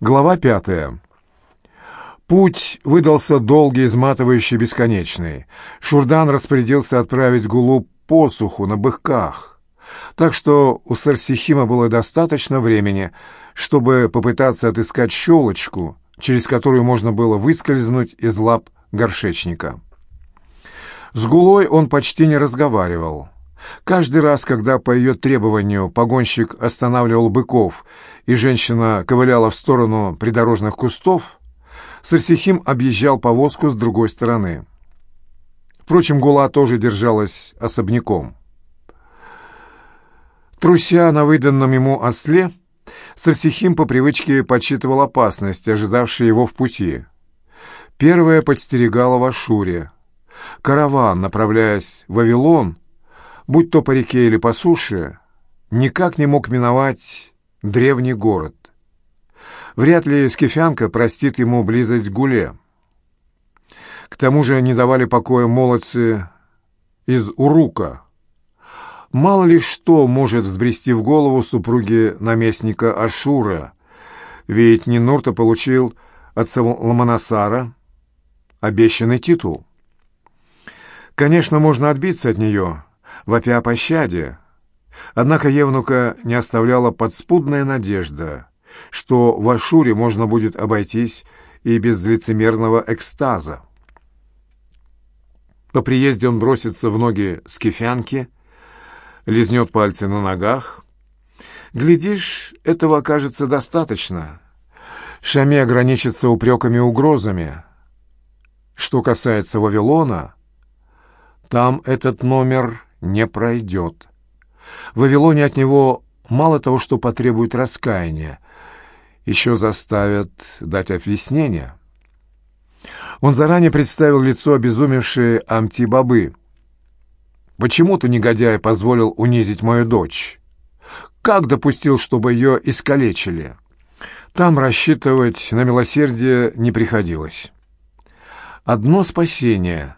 Глава пятая. Путь выдался долгий, изматывающий, бесконечный. Шурдан распорядился отправить Гулу посуху на быках, так что у Сарсихима было достаточно времени, чтобы попытаться отыскать щелочку, через которую можно было выскользнуть из лап горшечника. С Гулой он почти не разговаривал. Каждый раз, когда по ее требованию погонщик останавливал быков и женщина ковыляла в сторону придорожных кустов, Сарсихим объезжал повозку с другой стороны. Впрочем, Гула тоже держалась особняком. Труся на выданном ему осле, Сарсихим по привычке подсчитывал опасности, ожидавшие его в пути. Первая подстерегала в Ашуре. Караван, направляясь в Вавилон, будь то по реке или по суше, никак не мог миновать древний город. Вряд ли Скифянка простит ему близость к Гуле. К тому же не давали покоя молодцы из Урука. Мало ли что может взбрести в голову супруги наместника Ашура, ведь Нинурта получил от Ламанасара обещанный титул. Конечно, можно отбиться от нее, вопя о пощаде. Однако Евнука не оставляла подспудная надежда, что в Ашуре можно будет обойтись и без лицемерного экстаза. По приезде он бросится в ноги скифянки, лизнет пальцы на ногах. Глядишь, этого окажется достаточно. Шами ограничится упреками и угрозами. Что касается Вавилона, там этот номер не пройдет. В Вавилоне от него мало того, что потребует раскаяния, еще заставят дать объяснение. Он заранее представил лицо обезумевшей Амти-бабы. «Почему ты, негодяй, позволил унизить мою дочь? Как допустил, чтобы ее искалечили?» Там рассчитывать на милосердие не приходилось. Одно спасение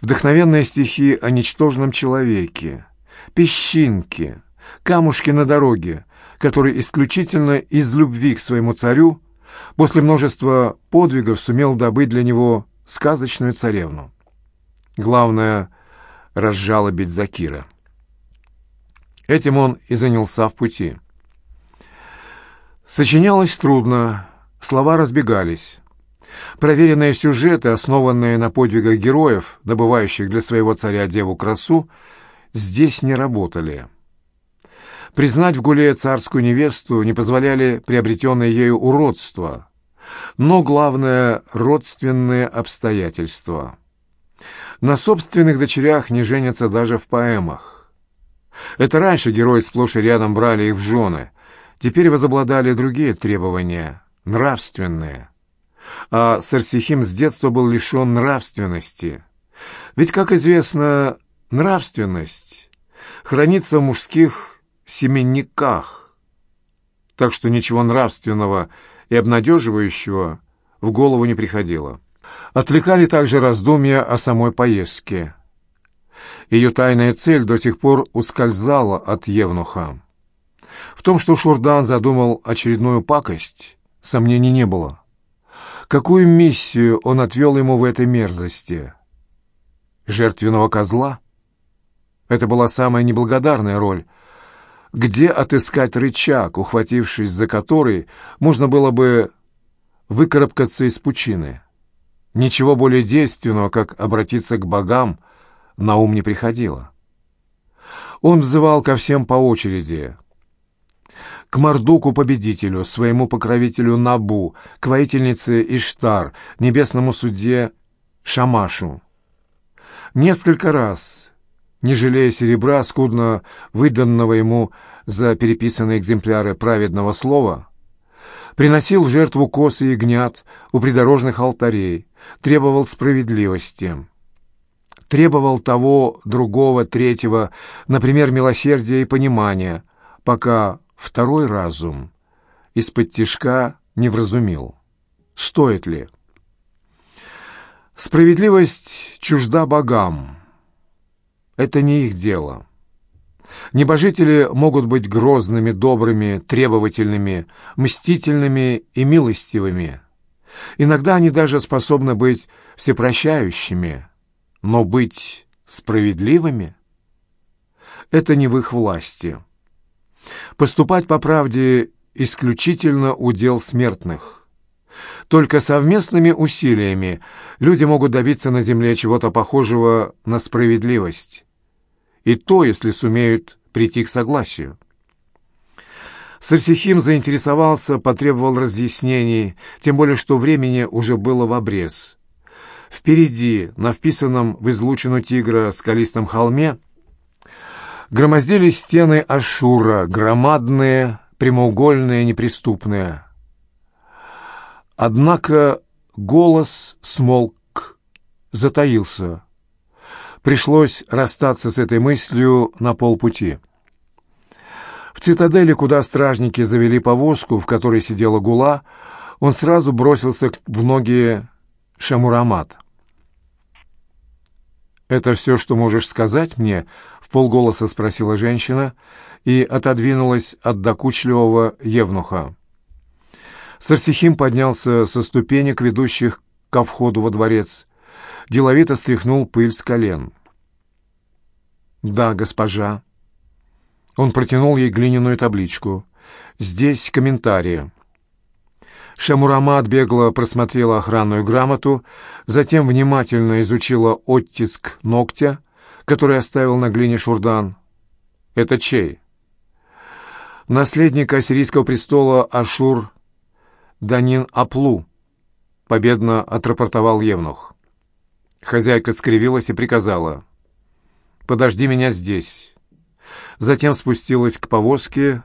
вдохновенные стихи о ничтожном человеке, песчинки, камушки на дороге, который исключительно из любви к своему царю после множества подвигов сумел добыть для него сказочную царевну. Главное — разжалобить Закира. Этим он и занялся в пути. Сочинялось трудно, слова разбегались. Проверенные сюжеты, основанные на подвигах героев, добывающих для своего царя деву красу, здесь не работали. Признать в Гуле царскую невесту не позволяли приобретенные ею уродства, но главное — родственные обстоятельства. На собственных дочерях не женятся даже в поэмах. Это раньше герои сплошь и рядом брали их в жены, теперь возобладали другие требования, нравственные — а Сарсихим с детства был лишен нравственности. Ведь, как известно, нравственность хранится в мужских семенниках, так что ничего нравственного и обнадеживающего в голову не приходило. Отвлекали также раздумья о самой поездке. Ее тайная цель до сих пор ускользала от Евнуха. В том, что Шурдан задумал очередную пакость, сомнений не было. Какую миссию он отвел ему в этой мерзости? Жертвенного козла? Это была самая неблагодарная роль. Где отыскать рычаг, ухватившись за который, можно было бы выкарабкаться из пучины? Ничего более действенного, как обратиться к богам, на ум не приходило. Он взывал ко всем по очереди, к Мардуку-победителю, своему покровителю Набу, к воительнице Иштар, небесному судье Шамашу. Несколько раз, не жалея серебра, скудно выданного ему за переписанные экземпляры праведного слова, приносил в жертву косы и гнят у придорожных алтарей, требовал справедливости. Требовал того, другого, третьего, например, милосердия и понимания, пока Второй разум из-под тишка не вразумил. Стоит ли? Справедливость чужда богам. Это не их дело. Небожители могут быть грозными, добрыми, требовательными, мстительными и милостивыми. Иногда они даже способны быть всепрощающими, но быть справедливыми — это не в их власти. Поступать по правде исключительно удел смертных. Только совместными усилиями люди могут добиться на земле чего-то похожего на справедливость. И то, если сумеют прийти к согласию. Сарсихим заинтересовался, потребовал разъяснений, тем более что времени уже было в обрез. Впереди, на вписанном в излучину тигра скалистом холме, громоздились стены Ашура, громадные, прямоугольные, неприступные. Однако голос смолк, затаился. Пришлось расстаться с этой мыслью на полпути. В цитадели, куда стражники завели повозку, в которой сидела гула, он сразу бросился в ноги Шамурамат. «Это все, что можешь сказать мне?» — в полголоса спросила женщина и отодвинулась от докучливого евнуха. Сарсихим поднялся со ступенек, ведущих ко входу во дворец. Деловито стряхнул пыль с колен. «Да, госпожа». Он протянул ей глиняную табличку. «Здесь комментарии». Шамурамат бегло просмотрела охранную грамоту, затем внимательно изучила оттиск ногтя, который оставил на глине Шурдан. «Это чей?» «Наследник ассирийского престола Ашур Данин Аплу», — победно отрапортовал Евнух. Хозяйка скривилась и приказала. «Подожди меня здесь». Затем спустилась к повозке,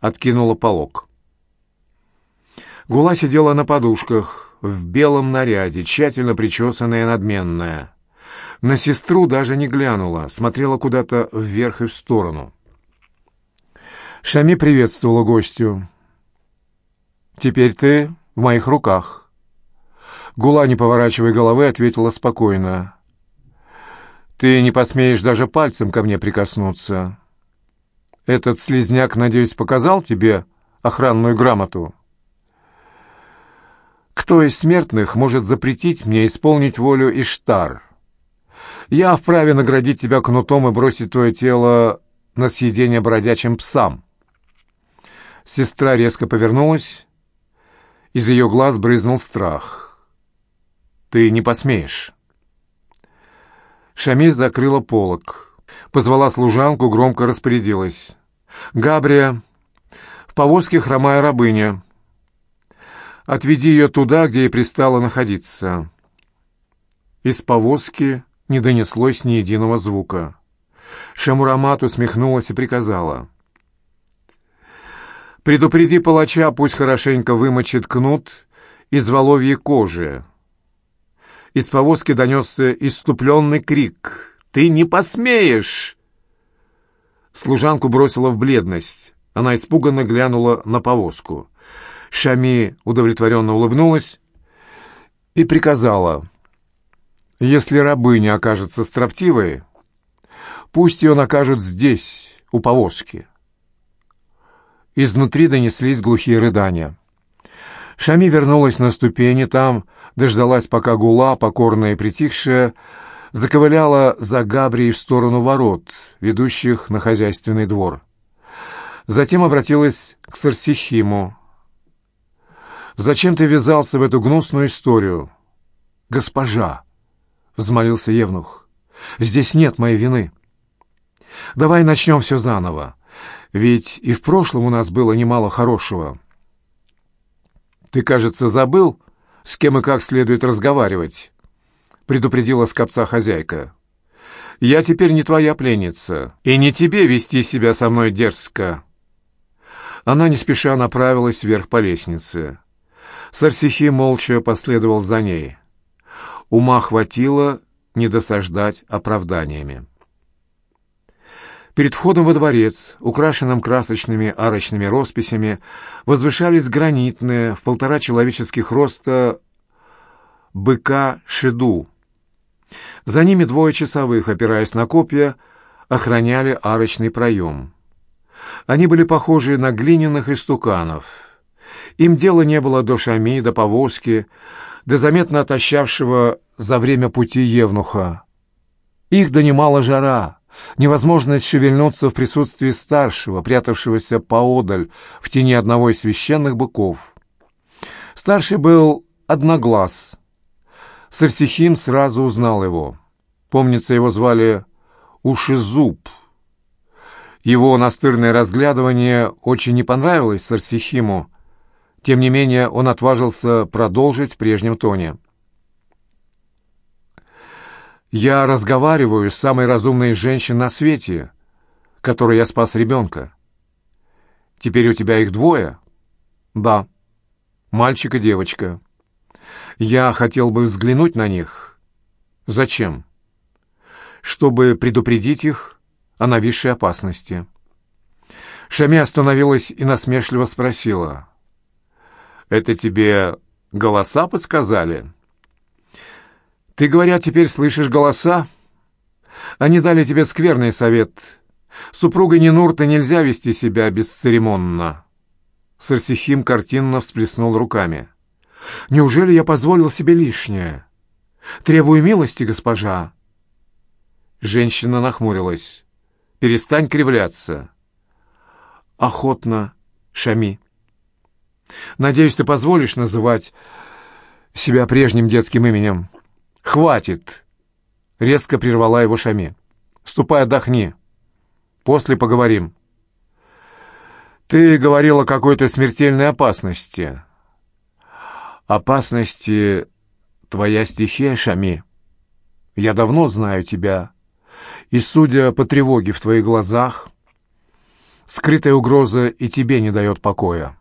откинула полог. Гула сидела на подушках, в белом наряде, тщательно причесанная и надменная. На сестру даже не глянула, смотрела куда-то вверх и в сторону. Шами приветствовала гостю. «Теперь ты в моих руках». Гула, не поворачивая головы, ответила спокойно. «Ты не посмеешь даже пальцем ко мне прикоснуться. Этот слезняк, надеюсь, показал тебе охранную грамоту?» Кто из смертных может запретить мне исполнить волю Иштар? Я вправе наградить тебя кнутом и бросить твое тело на съедение бродячим псам. Сестра резко повернулась. Из ее глаз брызнул страх. «Ты не посмеешь». Шамиль закрыла полок. Позвала служанку, громко распорядилась. «Габрия, в повозке хромая рабыня». Отведи ее туда, где ей пристало находиться». Из повозки не донеслось ни единого звука. Шамурамат усмехнулась и приказала. «Предупреди палача, пусть хорошенько вымочит кнут из воловьей кожи». Из повозки донесся иступленный крик. «Ты не посмеешь!» Служанку бросила в бледность. Она испуганно глянула на повозку. Шами удовлетворенно улыбнулась и приказала, «Если рабыня окажется строптивой, пусть ее накажут здесь, у повозки». Изнутри донеслись глухие рыдания. Шами вернулась на ступени, там дождалась, пока гула, покорная и притихшая, заковыляла за Габрией в сторону ворот, ведущих на хозяйственный двор. Затем обратилась к Сарсихиму, Зачем ты ввязался в эту гнусную историю? Госпожа, взмолился Евнух, здесь нет моей вины. Давай начнем все заново, ведь и в прошлом у нас было немало хорошего. Ты, кажется, забыл, с кем и как следует разговаривать, предупредила скопца хозяйка. Я теперь не твоя пленница, и не тебе вести себя со мной дерзко. Она не спеша направилась вверх по лестнице. Сарсихи молча последовал за ней. Ума хватило не досаждать оправданиями. Перед входом во дворец, украшенным красочными арочными росписями, возвышались гранитные, в полтора человеческих роста, быка Шиду. За ними двое часовых, опираясь на копья, охраняли арочный проем. Они были похожи на глиняных истуканов. Им дела не было до шами, до повозки, до заметно отощавшего за время пути евнуха. Их донимала жара, невозможность шевельнуться в присутствии старшего, прятавшегося поодаль в тени одного из священных быков. Старший был одноглаз. Сарсихим сразу узнал его. Помнится, его звали Ушизуб. Его настырное разглядывание очень не понравилось Сарсихиму. Тем не менее, он отважился продолжить в прежнем тоне. «Я разговариваю с самой разумной женщиной на свете, которой я спас ребенка. Теперь у тебя их двое?» «Да, мальчик и девочка. Я хотел бы взглянуть на них. Зачем?» «Чтобы предупредить их о нависшей опасности. Шами остановилась и насмешливо спросила. «Это тебе голоса подсказали?» «Ты, говорят, теперь слышишь голоса? Они дали тебе скверный совет. Супругой Нинурта нельзя вести себя бесцеремонно». Сарсихим картинно всплеснул руками. «Неужели я позволил себе лишнее? Требую милости, госпожа». Женщина нахмурилась. Перестань кривляться. Охотно, Шами. Надеюсь, ты позволишь называть себя прежним детским именем. Хватит. Резко прервала его Шами. Ступай, отдохни. После поговорим. Ты говорил о какой-то смертельной опасности. Опасности твоя стихия, Шами. Я давно знаю тебя и, судя по тревоге в твоих глазах, скрытая угроза и тебе не дает покоя.